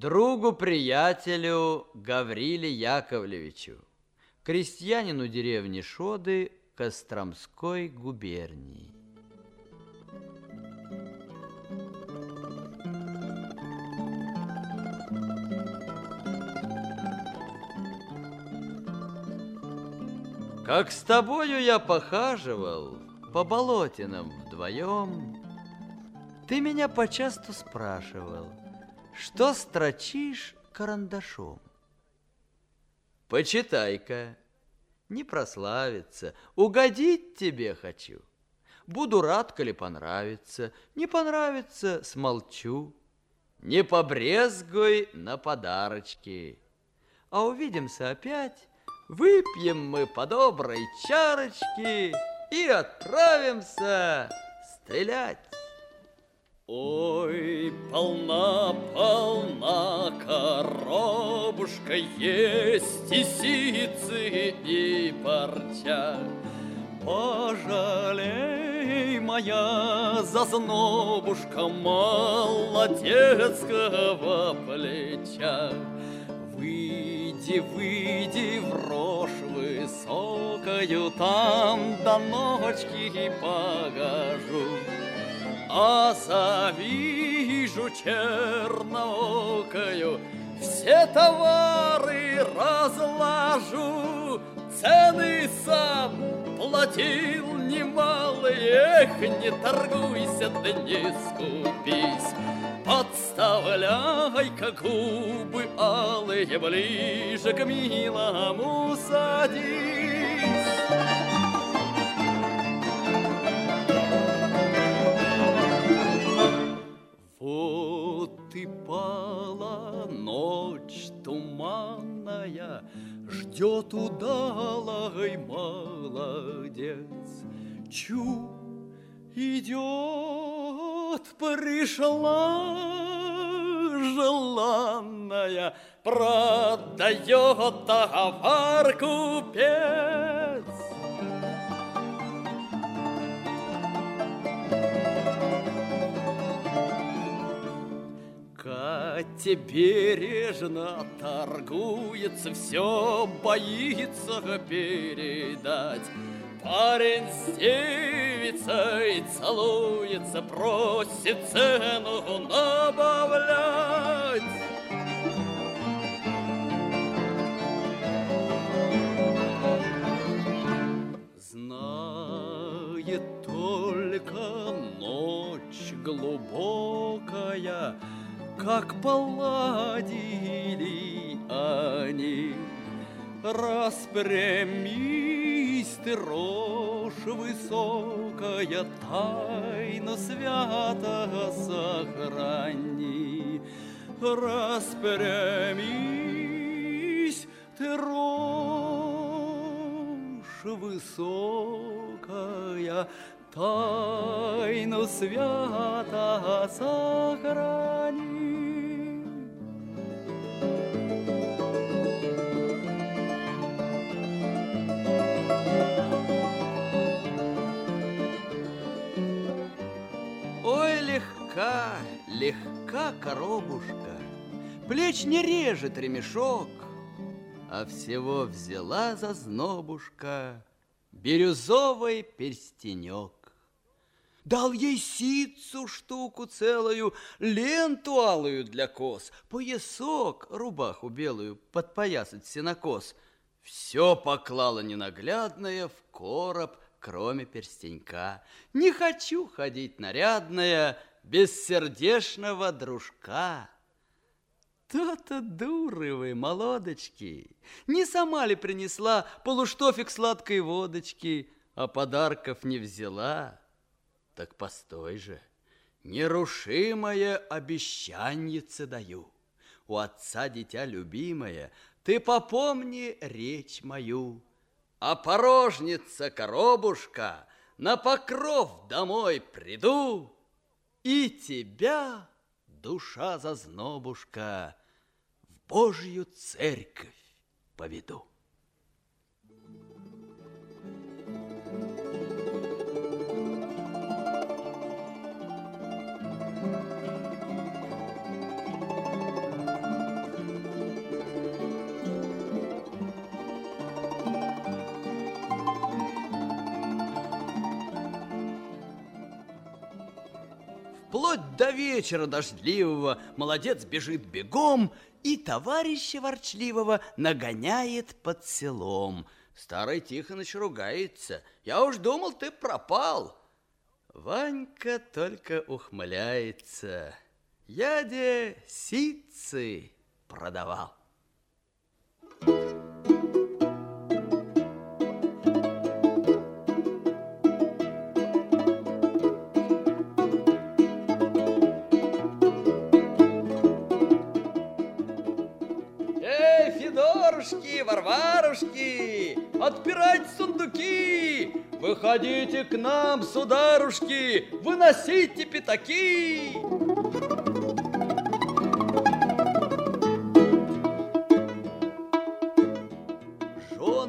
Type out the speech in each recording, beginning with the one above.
Другу-приятелю Гавриле Яковлевичу, крестьянину деревни Шоды Костромской губернии. Как с тобою я похаживал по болотинам вдвоем, Ты меня почасту спрашивал, что строчишь карандашом. Почитай-ка, не прославиться, угодить тебе хочу. Буду рад, коли понравится, не понравится, смолчу. Не побрезгуй на подарочки. А увидимся опять Выпьем мы по доброй чарочке и отправимся стрелять. Ой, полна-полна коробушка есть и сицы, и парча. Пожалей, моя зазнобушка, молодецкого плеча. Выйди, выйди в рожь высокою, Там до ночки погожу. А завижу черноокою, Все товары разложу, Цены сам платил немалые, Эх, не торгуйся, да не скупись. Подставляй-ка губы алые ближе к милому садись. Ждет удалый молодец. Чу идет, пришла желанная, продает товар купец. Катя бережно торгуется, все боится передать. Парень с девицей целуется, просит цену набавлять. Знает только ночь глубокая, Как поладили они. Распрямись ты, рожь высокая, Тайну свято сохрани. Распрямись ты, рожь высокая, Тайну свято сохрани. легка, легка коробушка, Плеч не режет ремешок, А всего взяла за знобушка Бирюзовый перстенек. Дал ей ситцу штуку целую, Ленту алую для кос, Поясок, рубаху белую, Подпоясать сенокос. Все поклала ненаглядное В короб, кроме перстенька. Не хочу ходить нарядная, бессердечного дружка. То-то дуры вы, молодочки, не сама ли принесла полуштофик сладкой водочки, а подарков не взяла? Так постой же, нерушимое обещаньице даю. У отца дитя любимое, ты попомни речь мою. А порожница коробушка, на покров домой приду, и тебя, душа зазнобушка, в Божью церковь поведу. Вплоть до вечера дождливого молодец бежит бегом и товарища ворчливого нагоняет под селом. Старый Тихоныч ругается. Я уж думал, ты пропал. Ванька только ухмыляется. Я де ситцы продавал. Варварушки, отпирать сундуки! Выходите к нам, сударушки, выносите пятаки!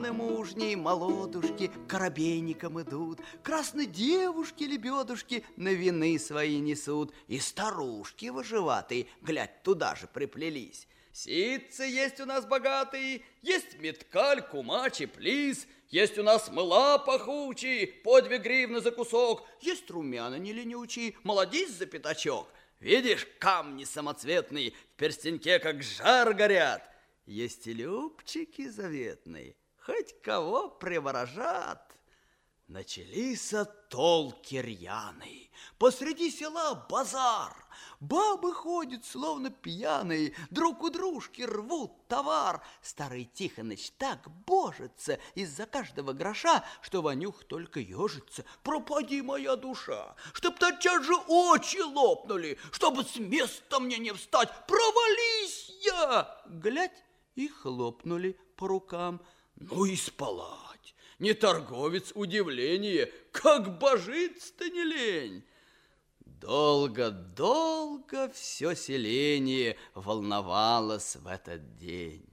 Жены мужней, молодушки, коробейником идут, Красные девушки, лебедушки на вины свои несут, И старушки выживатые, глядь, туда же приплелись. Ситцы есть у нас богатые, есть меткаль, кумач и плис, есть у нас мыла пахучие, по две гривны за кусок, есть румяна не ленючие, молодись за пятачок. Видишь, камни самоцветные, в перстеньке как жар горят. Есть и любчики заветные, хоть кого приворожат. Начались толки рьяные, посреди села базар. Бабы ходят, словно пьяные, друг у дружки рвут товар. Старый Тихоныч так божится из-за каждого гроша, что Ванюх только ежится. Пропади моя душа, чтоб тотчас же очи лопнули, чтобы с места мне не встать. Провались я! Глядь, и хлопнули по рукам. Ну и спалать. Не торговец удивление, как божиться-то не лень. Долго-долго все селение волновалось в этот день.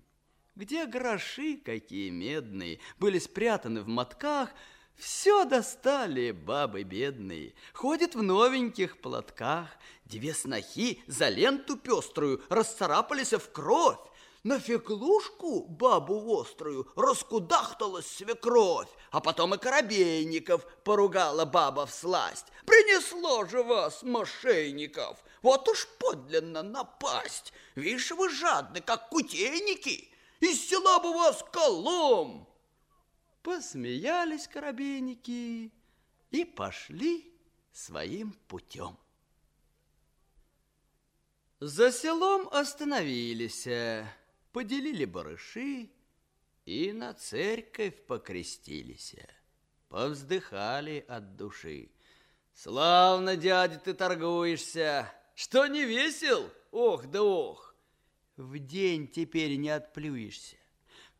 Где гроши какие медные были спрятаны в мотках, все достали бабы бедные, ходят в новеньких платках. Две снохи за ленту пеструю расцарапались в кровь, на феклушку бабу острую раскудахталась свекровь, а потом и Коробейников поругала баба в сласть. Принесло же вас, мошенников, вот уж подлинно напасть. Видишь, вы жадны, как кутейники, из села бы вас колом. Посмеялись Коробейники и пошли своим путем. За селом остановились поделили барыши и на церковь покрестились. Повздыхали от души. Славно, дядя, ты торгуешься. Что не весел? Ох да ох. В день теперь не отплюешься.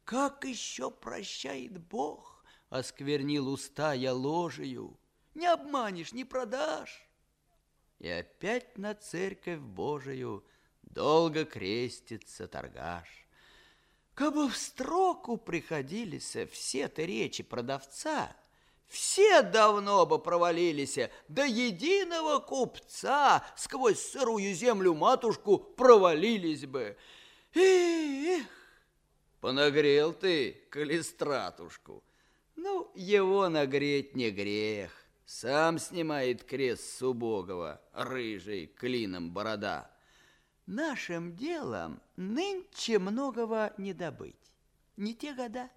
Как еще прощает Бог? Осквернил уста я ложею. Не обманешь, не продашь. И опять на церковь Божию долго крестится торгаш. Кабы в строку приходились все-то речи продавца, все давно бы провалились, до единого купца сквозь сырую землю матушку провалились бы. Эх, понагрел ты калистратушку. Ну, его нагреть не грех. Сам снимает крест с убогого, рыжий, клином борода. Нашим делом нынче многого не добыть. Не те года.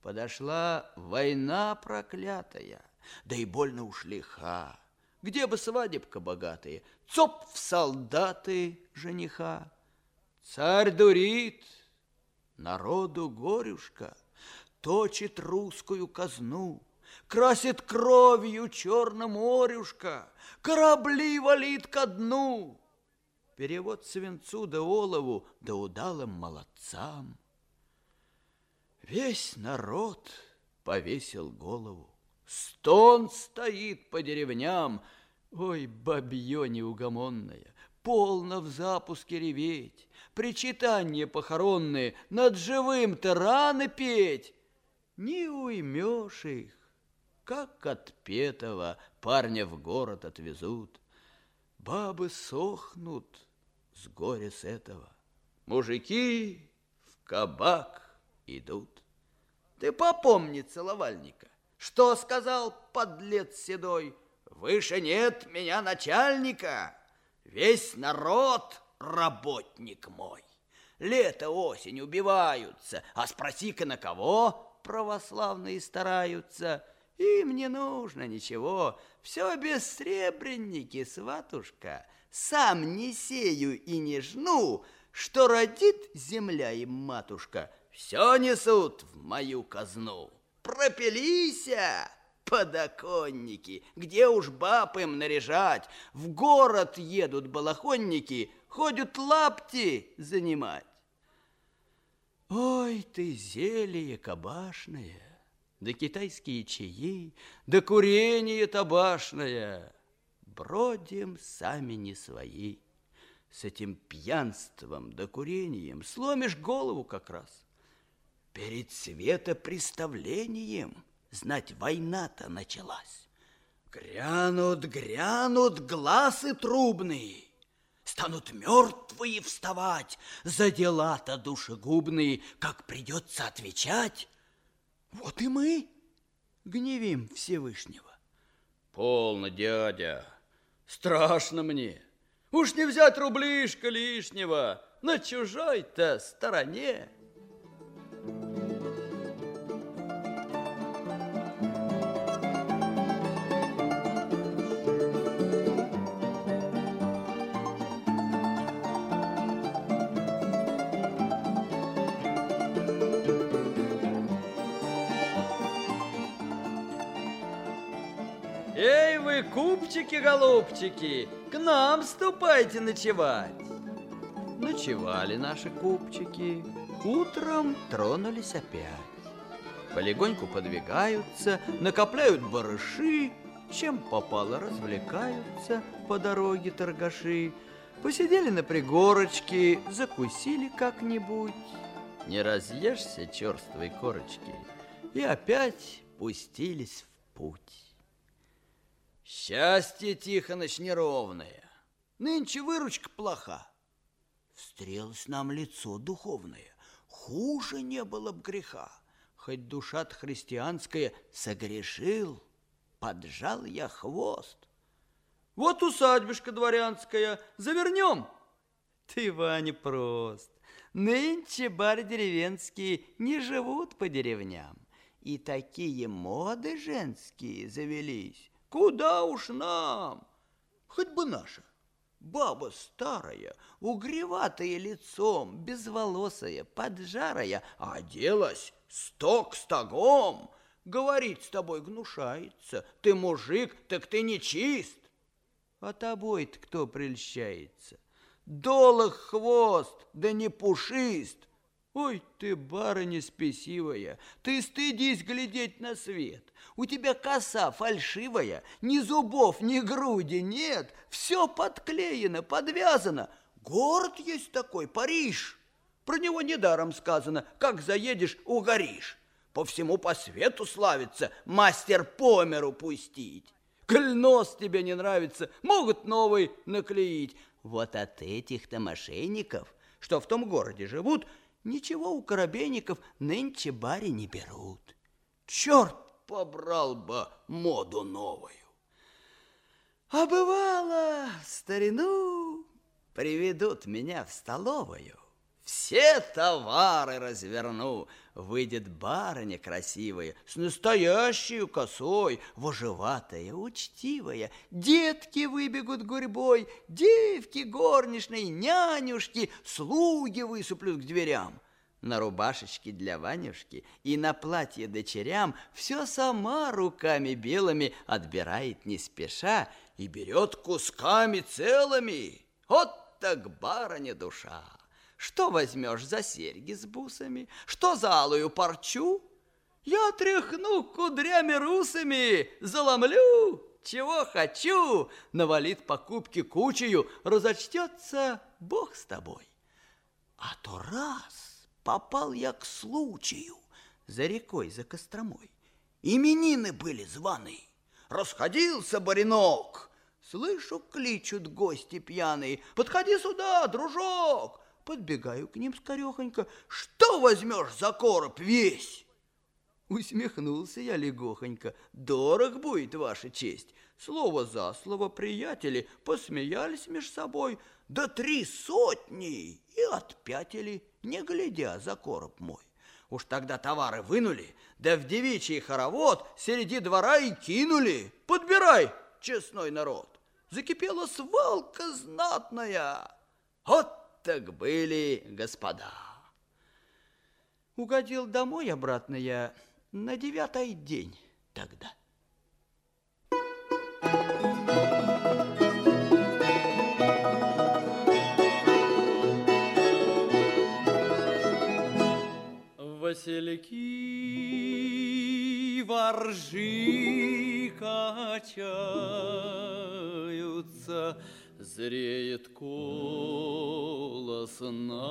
Подошла война проклятая, да и больно уж лиха. Где бы свадебка богатая, цоп в солдаты жениха. Царь дурит, народу горюшка, точит русскую казну, красит кровью черным морюшка, корабли валит ко дну перевод свинцу да олову да удалым молодцам. Весь народ повесил голову, стон стоит по деревням. Ой, бабье неугомонное, полно в запуске реветь, причитания похоронные, над живым-то раны петь. Не уймешь их, как отпетого парня в город отвезут. Бабы сохнут, с горя с этого. Мужики в кабак идут. Ты попомни целовальника, что сказал подлец седой. Выше нет меня начальника, весь народ работник мой. Лето, осень убиваются, а спроси-ка на кого православные стараются. Им не нужно ничего, все бессребренники, сватушка. Сам не сею и не жну, что родит земля им матушка, все несут в мою казну. Пропилися! Подоконники, где уж баб им наряжать? В город едут балахонники, ходят лапти занимать. Ой ты, зелье кабашное, да китайские чаи, да курение табашное. Бродим сами не свои. С этим пьянством да курением сломишь голову как раз. Перед светопреставлением Знать, война-то началась. Грянут, грянут глазы трубные, Станут мертвые вставать За дела-то душегубные, Как придется отвечать. Вот и мы гневим Всевышнего. Полно, дядя, страшно мне. Уж не взять рублишка лишнего На чужой-то стороне. Купчики-голубчики, к нам ступайте ночевать. Ночевали наши купчики, утром тронулись опять. Полегоньку подвигаются, накопляют барыши, чем попало развлекаются по дороге торгаши. Посидели на пригорочке, закусили как-нибудь. Не разъешься черствой корочки, и опять пустились в путь. Счастье, Тихоныч, неровное. Нынче выручка плоха. Встрелось нам лицо духовное. Хуже не было б греха. Хоть душа-то христианская согрешил, поджал я хвост. Вот усадьбишка дворянская, завернем. Ты, Ваня, прост. Нынче бары деревенские не живут по деревням. И такие моды женские завелись, Куда уж нам? Хоть бы наша. Баба старая, угреватая лицом, безволосая, поджарая, а оделась сток стогом. Говорить с тобой гнушается. Ты мужик, так ты не чист. А тобой-то кто прельщается? Долог хвост, да не пушист. Ой ты, барыня спесивая, ты стыдись глядеть на свет. У тебя коса фальшивая, ни зубов, ни груди нет, все подклеено, подвязано. Город есть такой, Париж. Про него недаром сказано, как заедешь, угоришь. По всему по свету славится мастер по миру пустить. Коль нос тебе не нравится, могут новый наклеить. Вот от этих-то мошенников, что в том городе живут, Ничего у коробейников нынче бари не берут. Черт побрал бы моду новую. А бывало, старину приведут меня в столовую. Все товары разверну. Выйдет барыня красивая, с настоящей косой, вожеватая, учтивая. Детки выбегут гурьбой, девки горничные, нянюшки, слуги высыплют к дверям. На рубашечке для Ванюшки и на платье дочерям все сама руками белыми отбирает не спеша и берет кусками целыми. Вот так барыня душа! Что возьмешь за серьги с бусами? Что за алую парчу? Я тряхну кудрями русами, заломлю, чего хочу, навалит покупки кучею, разочтется Бог с тобой. А то раз попал я к случаю за рекой, за Костромой. Именины были званые. Расходился баринок. Слышу, кличут гости пьяные. Подходи сюда, дружок. Подбегаю к ним скорехонько. Что возьмешь за короб весь? Усмехнулся я легохонько. Дорог будет ваша честь. Слово за слово приятели посмеялись меж собой. Да три сотни и отпятили, не глядя за короб мой. Уж тогда товары вынули, да в девичий хоровод среди двора и кинули. Подбирай, честной народ. Закипела свалка знатная. Вот так были господа. Угодил домой обратно я на девятый день тогда. Васильки воржи качаются, Зреет колос наливной.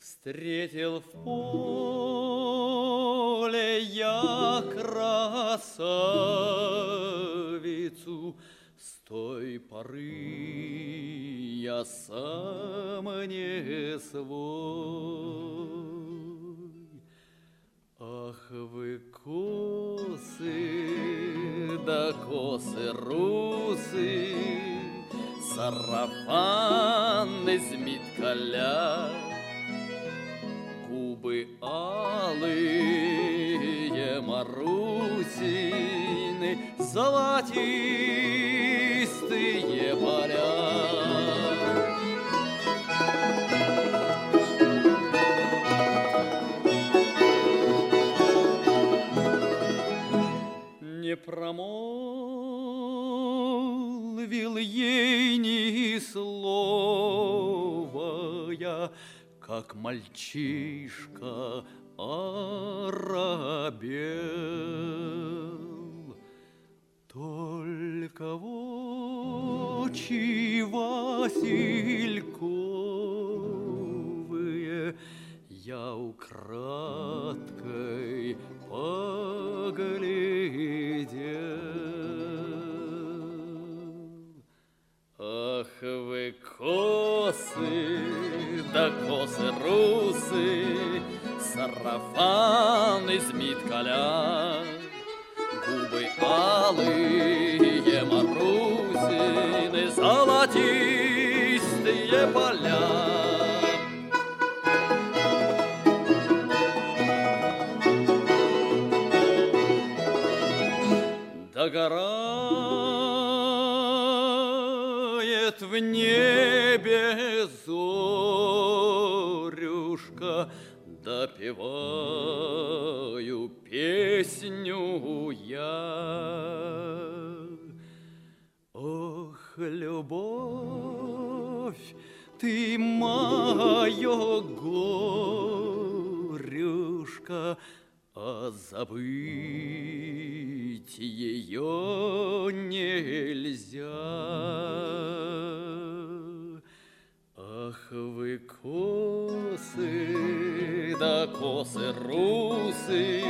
Встретил в поле я красавицу, С той поры я сам не свой. Косы, да косы русы, Сарафан из миткаля, Губы алые Марусины, Золотистые поля. Промолвил ей ни слова я, как мальчишка оробел. Только в очи Васильковые я украдкой Сарафан из миткаля, Губы алые Марусины, Золотистые поля. Догорает Ах вы косы, да косы русы,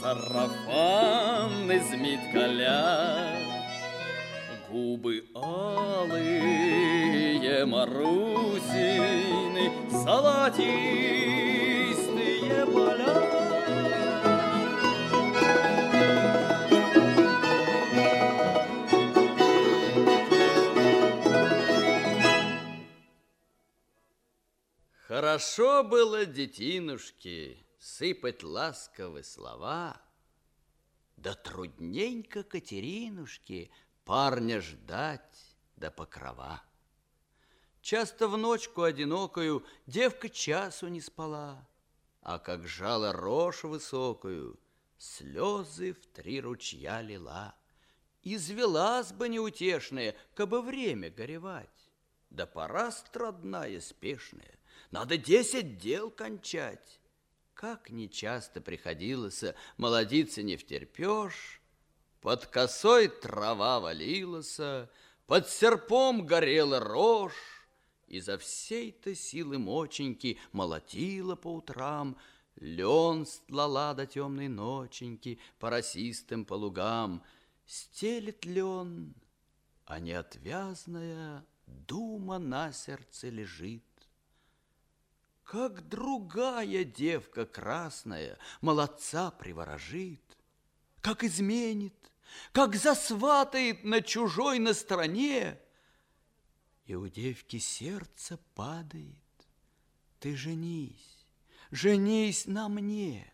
Сарафан из миткаля, Губы алые Марусины, Золотистые Хорошо было детинушке сыпать ласковые слова, Да трудненько Катеринушке парня ждать до покрова. Часто в ночку одинокую девка часу не спала, А как жала рожь высокую, слезы в три ручья лила. Извелась бы неутешная, кабы время горевать. Да пора страдная, спешная, надо десять дел кончать. Как нечасто приходилось молодиться не втерпешь, Под косой трава валилась, под серпом горела рожь, Изо всей-то силы моченьки молотила по утрам, Лен стлала до темной ноченьки по росистым полугам. Стелет лен, а неотвязная дума на сердце лежит. Как другая девка красная молодца приворожит, как изменит, как засватает на чужой на стороне, и у девки сердце падает. Ты женись, женись на мне.